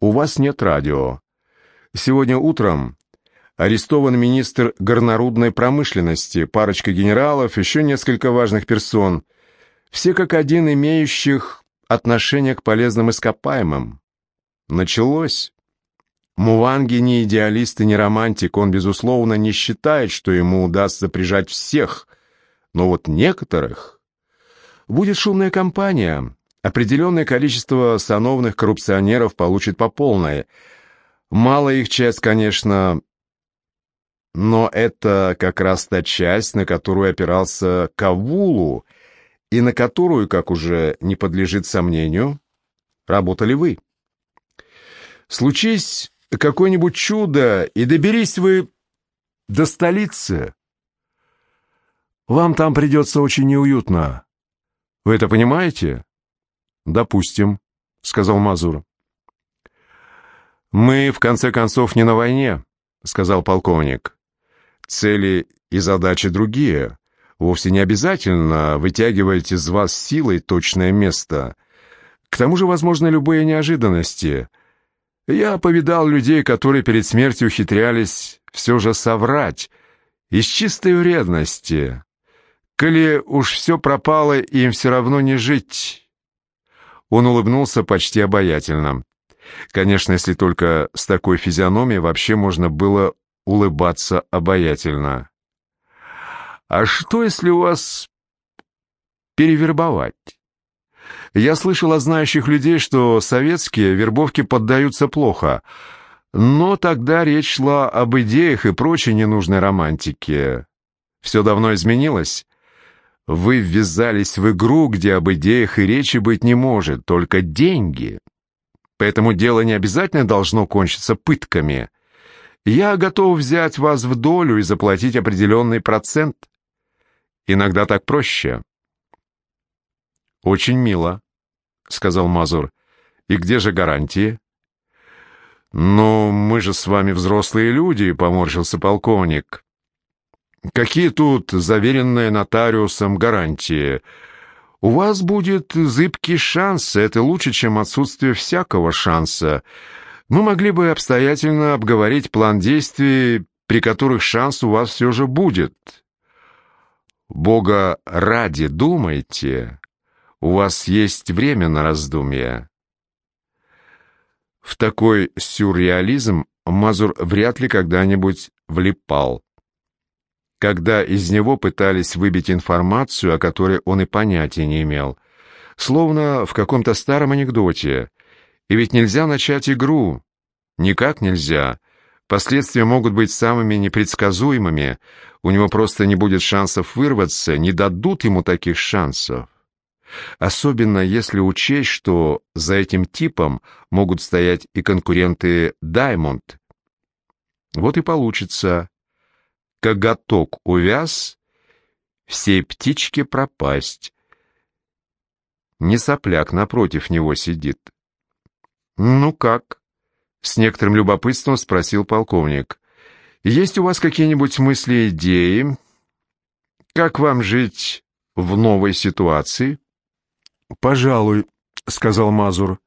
у вас нет радио. Сегодня утром арестован министр горнорудной промышленности, парочка генералов, еще несколько важных персон, все как один имеющих отношение к полезным ископаемым. Началось. Муванги не идеалист и не романтик, он, безусловно, не считает, что ему удастся прижать всех, но вот некоторых. Будет шумная кампания, определенное количество сановных коррупционеров получит по полной. Мало их часть, конечно, но это как раз та часть, на которую опирался Кавулу, и на которую, как уже не подлежит сомнению, работали вы. Случись какое-нибудь чудо, и доберись вы до столицы. Вам там придется очень неуютно. Вы это понимаете? Допустим, сказал Мазур. Мы, в конце концов, не на войне, сказал полковник. Цели и задачи другие. Вовсе не обязательно вытягивать из вас силой точное место. К тому же возможны любые неожиданности. Я повидал людей, которые перед смертью ухитрялись все же соврать. Из чистой вредности. Коли уж все пропало, им все равно не жить. Он улыбнулся почти обаятельно. Конечно, если только с такой физиономией вообще можно было улыбаться обаятельно. «А что, если у вас перевербовать?» Я слышал от знающих людей, что советские вербовки поддаются плохо, но тогда речь шла об идеях и прочей ненужной романтике. Все давно изменилось. Вы ввязались в игру, где об идеях и речи быть не может, только деньги. Поэтому дело не обязательно должно кончиться пытками. Я готов взять вас в долю и заплатить определенный процент. Иногда так проще. Очень мило, сказал Мазур. И где же гарантии? «Но мы же с вами взрослые люди», — поморщился полковник. «Какие тут заверенные нотариусом гарантии? У вас будет зыбкий шанс, это лучше, чем отсутствие всякого шанса мы могли бы обстоятельно обговорить план действий, при которых шанс у вас все же будет. Бога ради думайте, у вас есть время на раздумье. В такой сюрреализм Мазур вряд ли когда-нибудь влипал. Когда из него пытались выбить информацию, о которой он и понятия не имел, словно в каком-то старом анекдоте, и ведь нельзя начать игру. Никак нельзя. Последствия могут быть самыми непредсказуемыми. У него просто не будет шансов вырваться, не дадут ему таких шансов. Особенно если учесть, что за этим типом могут стоять и конкуренты Diamond. Вот и получится. Коготок увяз, всей птичке пропасть. Не сопляк напротив него сидит. «Ну как?» — с некоторым любопытством спросил полковник. «Есть у вас какие-нибудь мысли, идеи? Как вам жить в новой ситуации?» «Пожалуй», — сказал Мазур.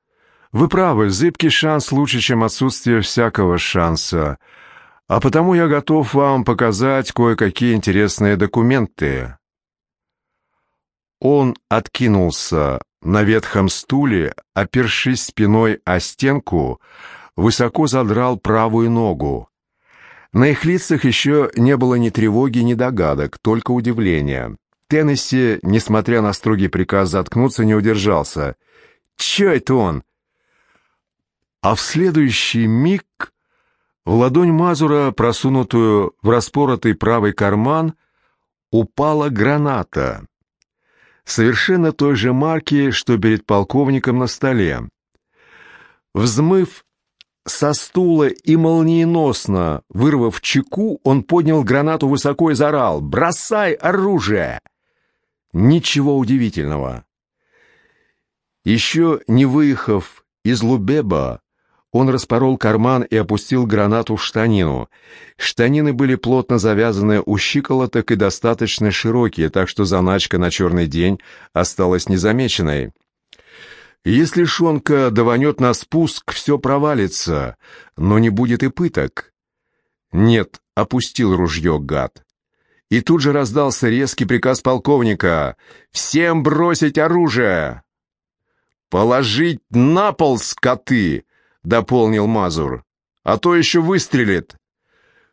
«Вы правы, зыбкий шанс лучше, чем отсутствие всякого шанса. А потому я готов вам показать кое-какие интересные документы». Он откинулся на ветхом стуле, опершись спиной о стенку, высоко задрал правую ногу. На их лицах еще не было ни тревоги, ни догадок, только удивление. Теннесси, несмотря на строгий приказ заткнуться, не удержался. «Че это он?» А в следующий миг в ладонь Мазура, просунутую в распоротый правый карман, упала граната совершенно той же марки, что перед полковником на столе. Взмыв со стула и молниеносно, вырвав чеку, он поднял гранату высоко и заорал «Бросай оружие!» Ничего удивительного. Еще не выехав из Лубеба, он распорол карман и опустил гранату в штанину. Штанины были плотно завязаны у щиколоток и достаточно широкие, так что заначка на черный день осталась незамеченной. Если Шонка даванет на спуск, все провалится, но не будет и пыток. Нет, опустил ружье гад. И тут же раздался резкий приказ полковника «Всем бросить оружие!» «Положить на пол, скоты!» — дополнил Мазур. «А то еще выстрелит!»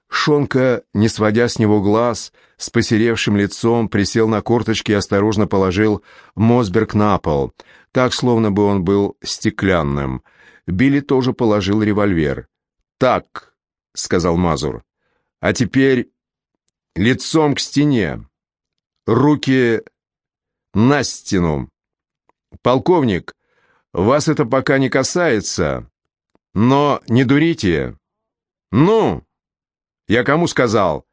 Шонка, не сводя с него глаз, с посеревшим лицом, присел на корточки и осторожно положил Мосберг на пол, так, словно бы он был стеклянным. Билли тоже положил револьвер. «Так», — сказал Мазур, — «а теперь лицом к стене, руки на стену. Полковник, вас это пока не касается, но не дурите. Ну, я кому сказал?»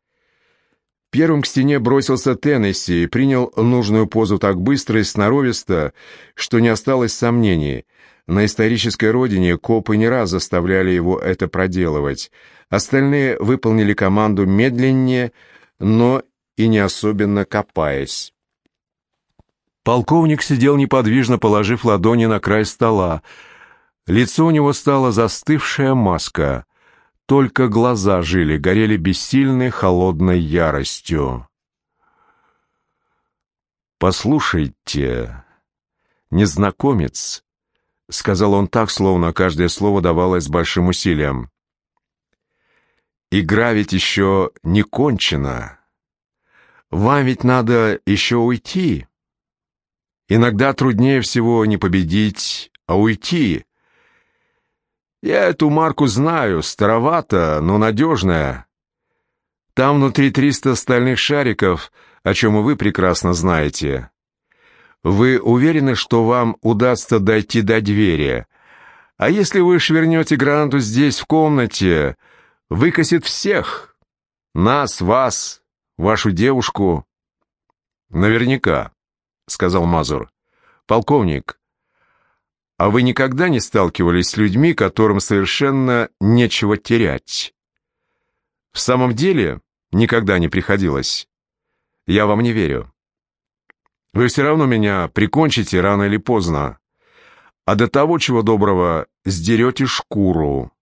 Первым к стене бросился Теннесси и принял нужную позу так быстро и сноровисто, что не осталось сомнений. На исторической родине копы не раз заставляли его это проделывать. Остальные выполнили команду медленнее, но и не особенно копаясь. Полковник сидел неподвижно, положив ладони на край стола. Лицо у него стало застывшая маска. Только глаза жили, горели бессильной холодной яростью. «Послушайте, незнакомец», — сказал он так, словно каждое слово давалось с большим усилием. «Игра ведь еще не кончена. Вам ведь надо еще уйти. Иногда труднее всего не победить, а уйти. Я эту марку знаю, старовато, но надежная. Там внутри 300 стальных шариков, о чем и вы прекрасно знаете. Вы уверены, что вам удастся дойти до двери? А если вы швырнете гранату здесь, в комнате, выкосит всех. Нас, вас, вашу девушку. Наверняка, — сказал Мазур. Полковник, а вы никогда не сталкивались с людьми, которым совершенно нечего терять? В самом деле, никогда не приходилось. Я вам не верю. Вы все равно меня прикончите рано или поздно. А до того, чего доброго, сдерете шкуру.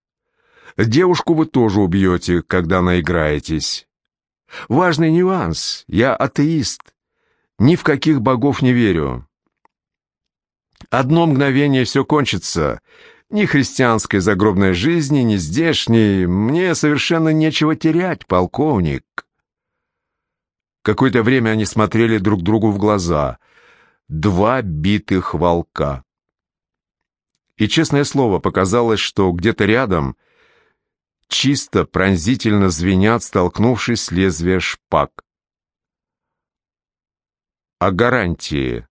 Девушку вы тоже убьете, когда наиграетесь. Важный нюанс. Я атеист. Ни в каких богов не верю. Одно мгновение все кончится. Ни христианской загробной жизни, ни здешней. Мне совершенно нечего терять, полковник. Какое-то время они смотрели друг другу в глаза. Два битых волка. И, честное слово, показалось, что где-то рядом чисто пронзительно звенят, столкнувшись лезвия шпаг. «О гарантии»,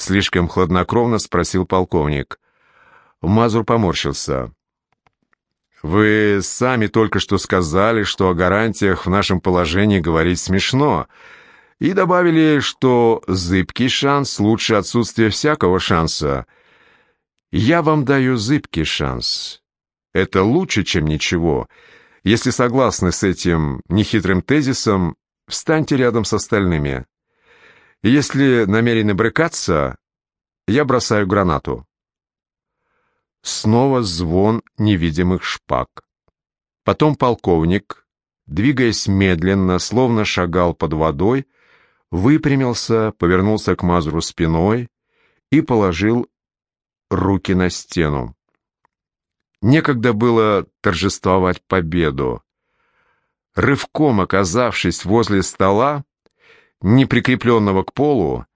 Слишком хладнокровно спросил полковник. Мазур поморщился. «Вы сами только что сказали, что о гарантиях в нашем положении говорить смешно, и добавили, что зыбкий шанс лучше отсутствия всякого шанса. Я вам даю зыбкий шанс. Это лучше, чем ничего. Если согласны с этим нехитрым тезисом, встаньте рядом с остальными». Если намерены брыкаться, я бросаю гранату. Снова звон невидимых шпаг. Потом полковник, двигаясь медленно, словно шагал под водой, выпрямился, повернулся к Мазуру спиной и положил руки на стену. Некогда было торжествовать победу. Рывком оказавшись возле стола, не прикрепленного к полу,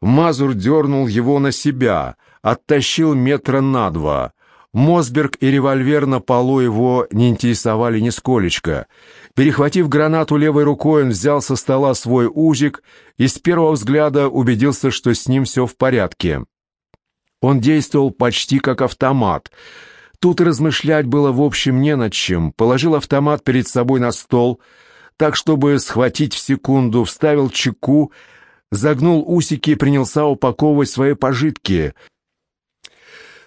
Мазур дернул его на себя, оттащил метра на два. Мосберг и револьвер на полу его не интересовали нисколечко. Перехватив гранату левой рукой, он взял со стола свой узик и с первого взгляда убедился, что с ним все в порядке. Он действовал почти как автомат. Тут размышлять было в общем не над чем. Положил автомат перед собой на стол — так, чтобы схватить в секунду, вставил чеку, загнул усики и принялся упаковывать свои пожитки.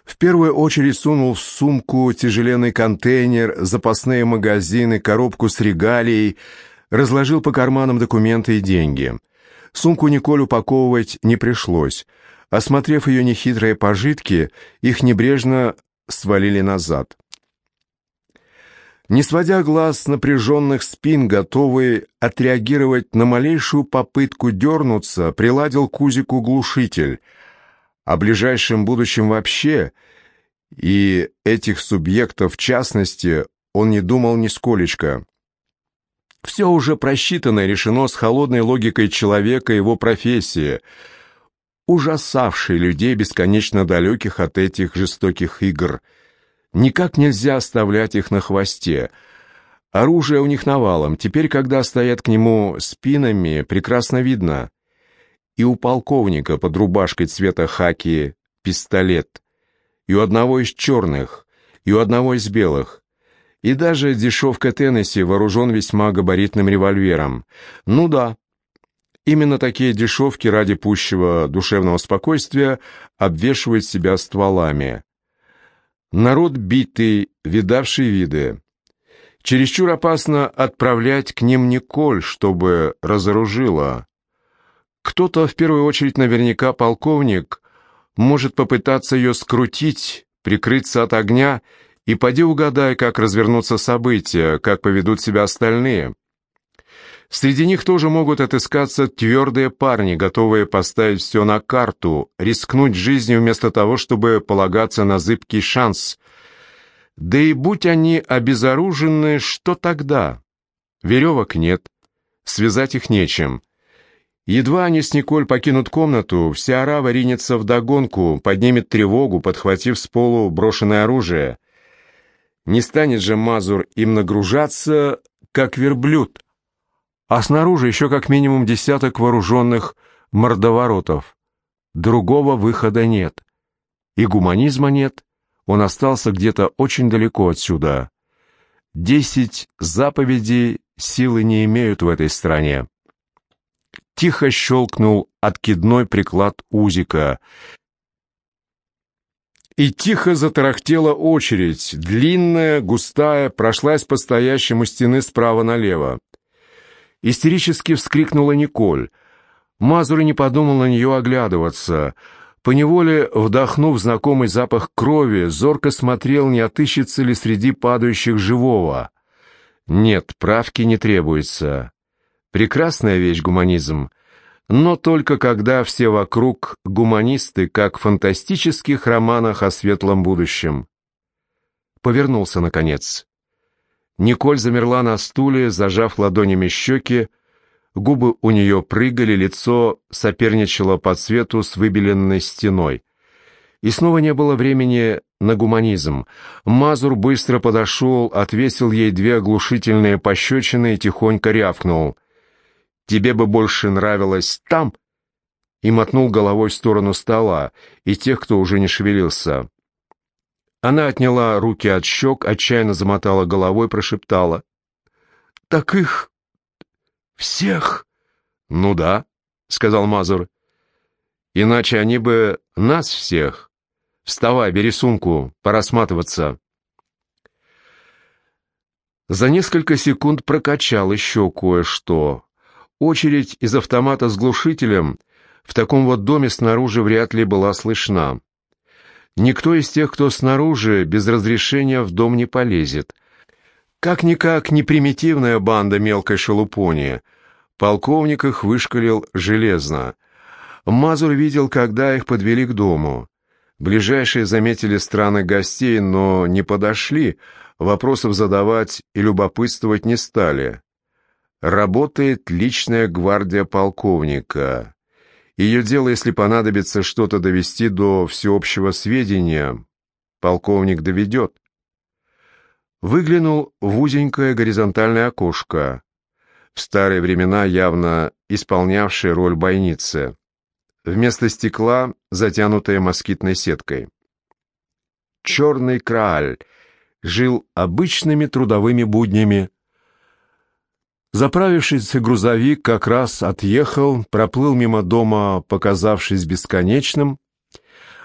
В первую очередь сунул в сумку тяжеленный контейнер, запасные магазины, коробку с регалией, разложил по карманам документы и деньги. Сумку Николь упаковывать не пришлось. Осмотрев ее нехитрые пожитки, их небрежно свалили назад. Не сводя глаз с напряженных спин, готовый отреагировать на малейшую попытку дернуться, приладил к узику глушитель. О ближайшем будущем вообще, и этих субъектов в частности, он не думал нисколечко. Все уже просчитано и решено с холодной логикой человека его профессии, ужасавшей людей бесконечно далеких от этих жестоких игр – Никак нельзя оставлять их на хвосте. Оружие у них навалом. Теперь, когда стоят к нему спинами, прекрасно видно. И у полковника под рубашкой цвета хаки пистолет. И у одного из черных, и у одного из белых. И даже дешевка Теннесси вооружен весьма габаритным револьвером. Ну да, именно такие дешевки ради пущего душевного спокойствия обвешивают себя стволами. Народ битый, видавший виды. Чересчур опасно отправлять к ним Николь, чтобы разоружила. Кто-то, в первую очередь наверняка полковник, может попытаться ее скрутить, прикрыться от огня, и поди угадай, как развернутся события, как поведут себя остальные. Среди них тоже могут отыскаться твердые парни, готовые поставить все на карту, рискнуть жизнью вместо того, чтобы полагаться на зыбкий шанс. Да и будь они обезоружены, что тогда? Веревок нет, связать их нечем. Едва они с Николь покинут комнату, вся орава ринется вдогонку, поднимет тревогу, подхватив с полу брошенное оружие. Не станет же Мазур им нагружаться, как верблюд а снаружи еще как минимум десяток вооруженных мордоворотов. Другого выхода нет. И гуманизма нет, он остался где-то очень далеко отсюда. Десять заповедей силы не имеют в этой стране. Тихо щелкнул откидной приклад узика. И тихо затарахтела очередь, длинная, густая, прошлась по стоящему стены справа налево. Истерически вскрикнула Николь. Мазур не подумал на нее оглядываться. Поневоле, вдохнув знакомый запах крови, зорко смотрел, не отыщется ли среди падающих живого. Нет, правки не требуется. Прекрасная вещь гуманизм, но только когда все вокруг гуманисты, как в фантастических романах о светлом будущем. Повернулся, наконец. Николь замерла на стуле, зажав ладонями щеки, губы у нее прыгали, лицо соперничало по цвету с выбеленной стеной. И снова не было времени на гуманизм. Мазур быстро подошел, отвесил ей две оглушительные пощечины и тихонько рявкнул. «Тебе бы больше нравилось там?» и мотнул головой в сторону стола и тех, кто уже не шевелился. Она отняла руки от щек, отчаянно замотала головой, прошептала. «Так их всех?» «Ну да», — сказал Мазур. «Иначе они бы нас всех. Вставай, бери сумку, пора сматываться». За несколько секунд прокачал еще кое-что. Очередь из автомата с глушителем в таком вот доме снаружи вряд ли была слышна. Никто из тех, кто снаружи, без разрешения в дом не полезет. Как-никак не примитивная банда мелкой шелупони. Полковник их вышкалил железно. Мазур видел, когда их подвели к дому. Ближайшие заметили странных гостей, но не подошли, вопросов задавать и любопытствовать не стали. Работает личная гвардия полковника. Ее дело, если понадобится что-то довести до всеобщего сведения, полковник доведет. Выглянул в узенькое горизонтальное окошко, в старые времена явно исполнявшее роль бойницы. Вместо стекла, затянутое москитной сеткой. Черный Крааль жил обычными трудовыми буднями, Заправившийся грузовик как раз отъехал, проплыл мимо дома, показавшись бесконечным.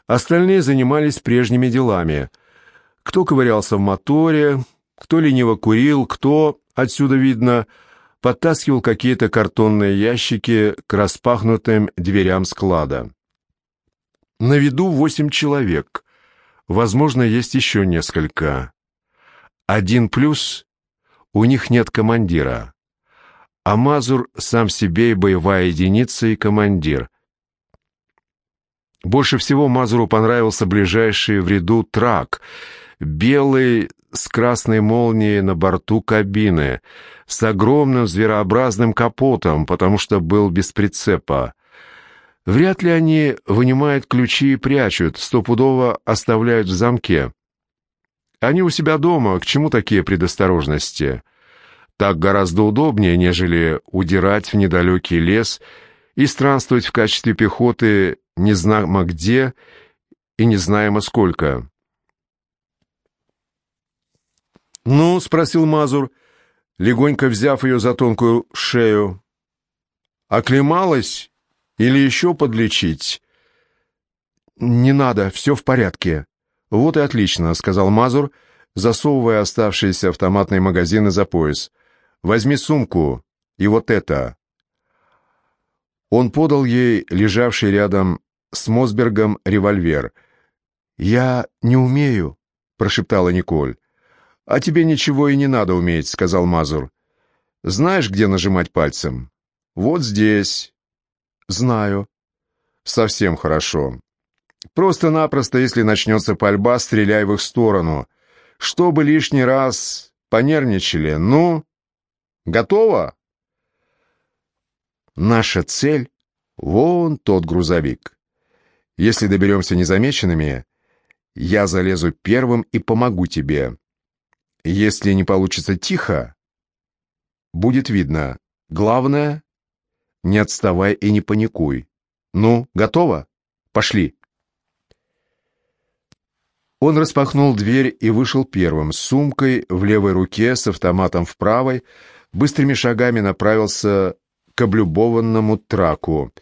Остальные занимались прежними делами. Кто ковырялся в моторе, кто лениво курил, кто, отсюда видно, подтаскивал какие-то картонные ящики к распахнутым дверям склада. На виду восемь человек. Возможно, есть еще несколько. Один плюс — у них нет командира. А Мазур сам себе и боевая единица, и командир. Больше всего Мазуру понравился ближайший в ряду трак, белый с красной молнией на борту кабины, с огромным зверообразным капотом, потому что был без прицепа. Вряд ли они вынимают ключи и прячут, стопудово оставляют в замке. Они у себя дома, к чему такие предосторожности? Так гораздо удобнее, нежели удирать в недалекий лес и странствовать в качестве пехоты незнамо где и незнаемо сколько. «Ну?» — спросил Мазур, легонько взяв ее за тонкую шею. «Оклемалась или еще подлечить?» «Не надо, все в порядке». «Вот и отлично», — сказал Мазур, засовывая оставшиеся автоматные магазины за пояс. «Возьми сумку и вот это». Он подал ей лежавший рядом с Мосбергом револьвер. «Я не умею», — прошептала Николь. «А тебе ничего и не надо уметь», — сказал Мазур. «Знаешь, где нажимать пальцем?» «Вот здесь». «Знаю». «Совсем хорошо. Просто-напросто, если начнется пальба, стреляй в их сторону. Чтобы лишний раз понервничали. Ну, готово?» «Наша цель — вон тот грузовик. Если доберемся незамеченными, я залезу первым и помогу тебе. Если не получится тихо, будет видно. Главное, не отставай и не паникуй. Ну, готово? Пошли. Он распахнул дверь и вышел первым, с сумкой в левой руке, с автоматом в правой, быстрыми шагами направился к облюбованному траку.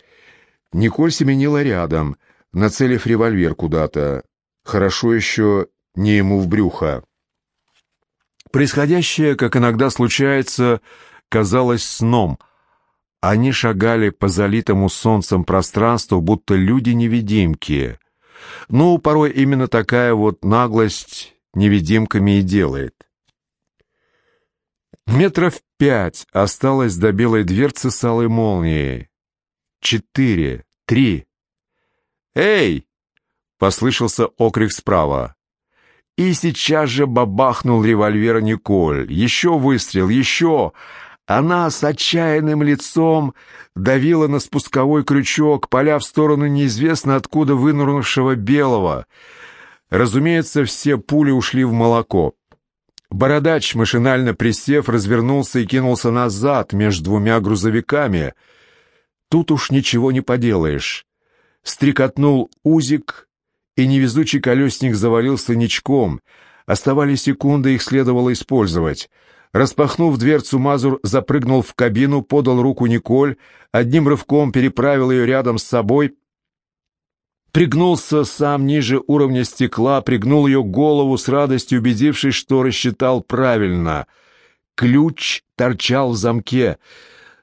Николь семенила рядом, нацелив револьвер куда-то. Хорошо еще не ему в брюхо. Происходящее, как иногда случается, казалось сном. Они шагали по залитому солнцем пространству, будто люди-невидимки. Ну, порой именно такая вот наглость невидимками и делает. Метров пять осталось до белой дверцы с алой молнией. Четыре, три. «Эй!» — послышался окрик справа. И сейчас же бабахнул револьвер Николь. Еще выстрел, еще. Она с отчаянным лицом давила на спусковой крючок, поля в сторону неизвестно откуда вынырнувшего белого. Разумеется, все пули ушли в молоко. Бородач, машинально присев, развернулся и кинулся назад между двумя грузовиками. Тут уж ничего не поделаешь. Стрекотнул узик, и невезучий колесник завалился ничком. Оставались секунды, их следовало использовать. Распахнув дверцу, Мазур запрыгнул в кабину, подал руку Николь, одним рывком переправил ее рядом с собой, пригнулся сам ниже уровня стекла, пригнул ее голову с радостью, убедившись, что рассчитал правильно. Ключ торчал в замке.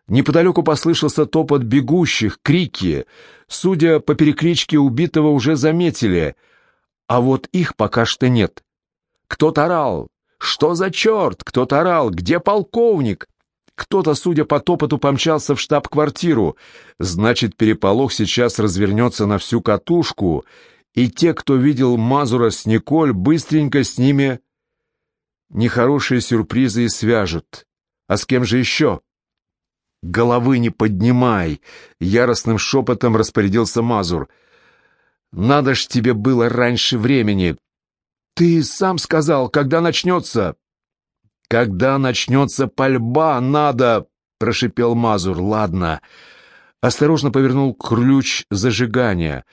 Неподалеку послышался топот бегущих, крики. Судя по перекличке убитого, уже заметили. А вот их пока что нет. Кто-то орал. «Что за черт? Кто-то орал. Где полковник?» Кто-то, судя по топоту, помчался в штаб-квартиру. Значит, переполох сейчас развернется на всю катушку, и те, кто видел Мазура с Николь, быстренько с ними нехорошие сюрпризы и свяжут. А с кем же еще? «Головы не поднимай!» — яростным шепотом распорядился Мазур. «Надо ж тебе было раньше времени!» «Ты сам сказал, когда начнется!» «Когда начнется пальба, надо!» — прошипел Мазур. «Ладно». Осторожно повернул ключ зажигания.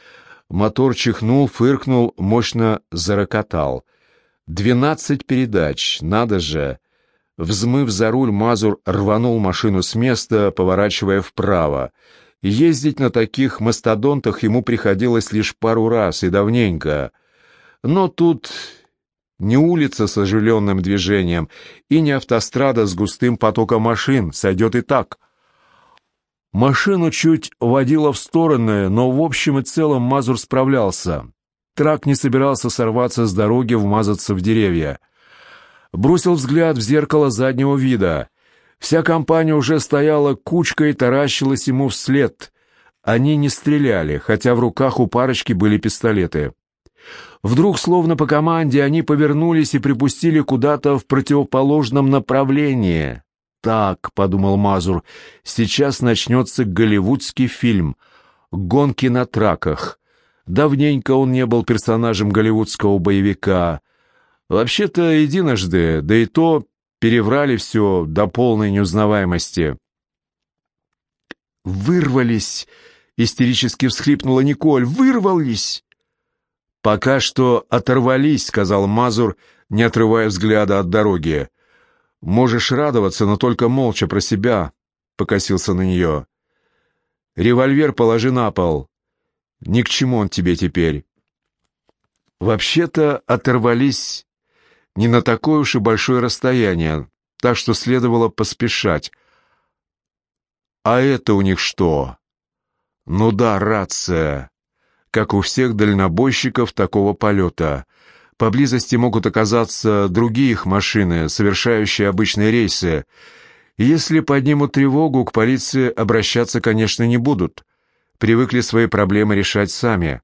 Мотор чихнул, фыркнул, мощно зарокотал. «Двенадцать передач, надо же!» Взмыв за руль, Мазур рванул машину с места, поворачивая вправо. Ездить на таких мастодонтах ему приходилось лишь пару раз и давненько. Но тут не улица с оживленным движением и не автострада с густым потоком машин, сойдет и так. Машину чуть водило в стороны, но в общем и целом Мазур справлялся. Трак не собирался сорваться с дороги, вмазаться в деревья. Бросил взгляд в зеркало заднего вида. Вся компания уже стояла кучкой и таращилась ему вслед. Они не стреляли, хотя в руках у парочки были пистолеты. Вдруг, словно по команде, они повернулись и припустили куда-то в противоположном направлении. «Так», — подумал Мазур, — «сейчас начнется голливудский фильм «Гонки на траках». Давненько он не был персонажем голливудского боевика. Вообще-то единожды, да и то переврали все до полной неузнаваемости. «Вырвались!» — истерически всхлипнула Николь. «Вырвались!» «Пока что оторвались», — сказал Мазур, не отрывая взгляда от дороги. «Можешь радоваться, но только молча про себя», — покосился на нее. «Револьвер положи на пол. Ни к чему он тебе теперь». Вообще-то оторвались не на такое уж и большое расстояние, так что следовало поспешать. А это у них что? Ну да, рация как у всех дальнобойщиков такого полета. Поблизости могут оказаться другие их машины, совершающие обычные рейсы. если поднимут тревогу, к полиции обращаться, конечно, не будут. Привыкли свои проблемы решать сами.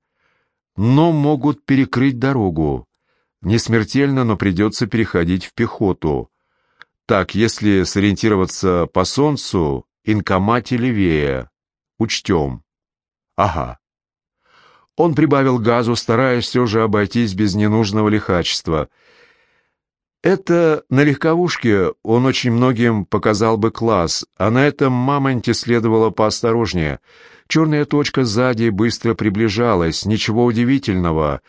Но могут перекрыть дорогу. Не смертельно, но придется переходить в пехоту. Так, если сориентироваться по солнцу, инкомате левее. Учтем. Ага. Он прибавил газу, стараясь все же обойтись без ненужного лихачества. Это на легковушке он очень многим показал бы класс, а на этом мамонте следовало поосторожнее. Черная точка сзади быстро приближалась, ничего удивительного.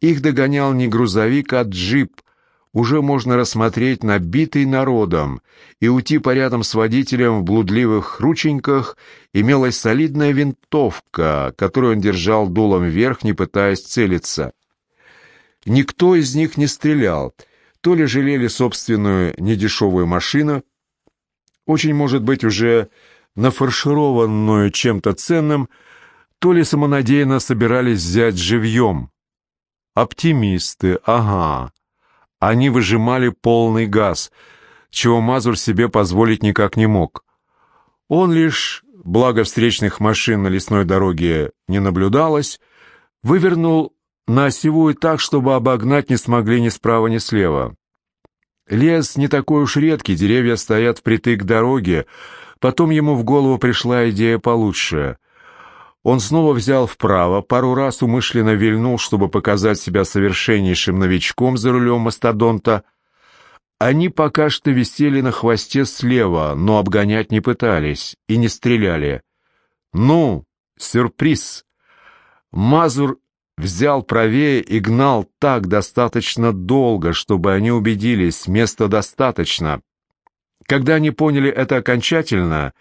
Их догонял не грузовик, а джип — уже можно рассмотреть набитый народом, и у типа рядом с водителем в блудливых рученьках имелась солидная винтовка, которую он держал дулом вверх, не пытаясь целиться. Никто из них не стрелял, то ли жалели собственную недешевую машину, очень, может быть, уже нафаршированную чем-то ценным, то ли самонадеянно собирались взять живьем. Оптимисты, ага. Они выжимали полный газ, чего Мазур себе позволить никак не мог. Он лишь, благо встречных машин на лесной дороге не наблюдалось, вывернул на осевую так, чтобы обогнать не смогли ни справа, ни слева. Лес не такой уж редкий, деревья стоят впритык к дороге, потом ему в голову пришла идея получше — он снова взял вправо, пару раз умышленно вильнул, чтобы показать себя совершеннейшим новичком за рулем мастодонта. Они пока что висели на хвосте слева, но обгонять не пытались и не стреляли. «Ну, сюрприз!» Мазур взял правее и гнал так достаточно долго, чтобы они убедились, места достаточно. Когда они поняли это окончательно,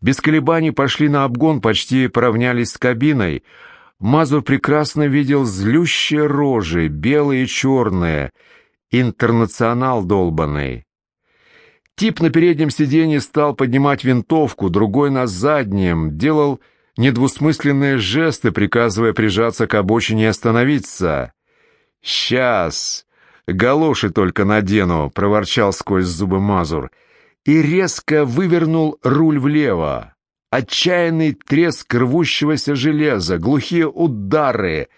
без колебаний пошли на обгон, почти поравнялись с кабиной. Мазур прекрасно видел злющие рожи, белые и черные, интернационал долбанный. Тип на переднем сиденье стал поднимать винтовку, другой на заднем, делал недвусмысленные жесты, приказывая прижаться к обочине и остановиться. «Сейчас! Галоши только надену!» — проворчал сквозь зубы Мазур — и резко вывернул руль влево. Отчаянный треск рвущегося железа, глухие удары.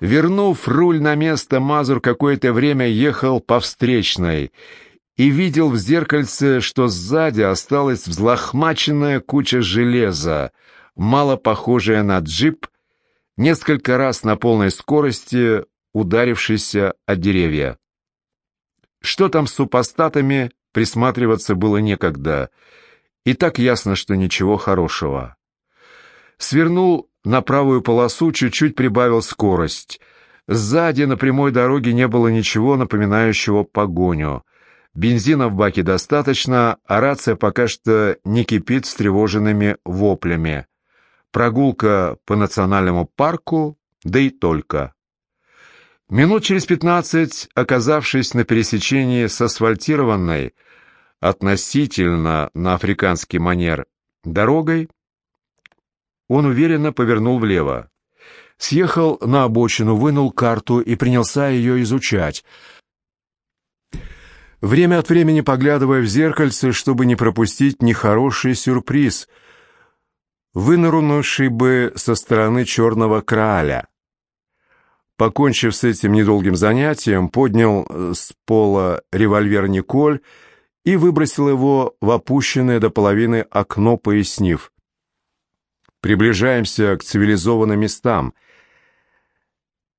Вернув руль на место, Мазур какое-то время ехал по встречной и видел в зеркальце, что сзади осталась взлохмаченная куча железа, мало похожая на джип, несколько раз на полной скорости ударившийся о деревья. Что там с супостатами, Присматриваться было некогда. И так ясно, что ничего хорошего. Свернул на правую полосу, чуть-чуть прибавил скорость. Сзади на прямой дороге не было ничего напоминающего погоню. Бензина в баке достаточно, а рация пока что не кипит встревоженными воплями. Прогулка по национальному парку, да и только. Минут через пятнадцать, оказавшись на пересечении с асфальтированной, относительно на африканский манер, дорогой, Он уверенно повернул влево. Съехал на обочину, вынул карту и принялся ее изучать. Время от времени поглядывая в зеркальце, чтобы не пропустить нехороший сюрприз, вынырнувший бы со стороны черного краля. Покончив с этим недолгим занятием, поднял с пола револьвер Николь и выбросил его в опущенное до половины окно, пояснив. «Приближаемся к цивилизованным местам.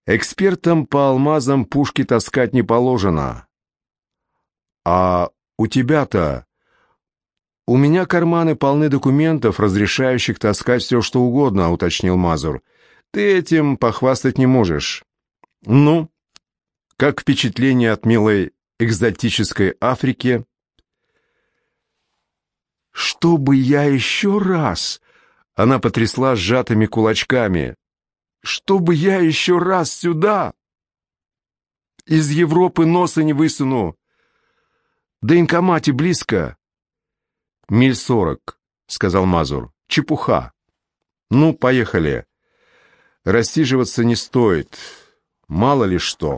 Экспертам по алмазам пушки таскать не положено. А у тебя-то...» «У меня карманы полны документов, разрешающих таскать все, что угодно», — уточнил Мазур. «Ты этим похвастать не можешь». «Ну, как впечатление от милой экзотической Африки?» «Чтобы я еще раз...» Она потрясла сжатыми кулачками. «Чтобы я еще раз сюда...» «Из Европы носа не высуну. До инкомате близко». «Миль сорок», — сказал Мазур. «Чепуха». «Ну, поехали. Рассиживаться не стоит. Мало ли что».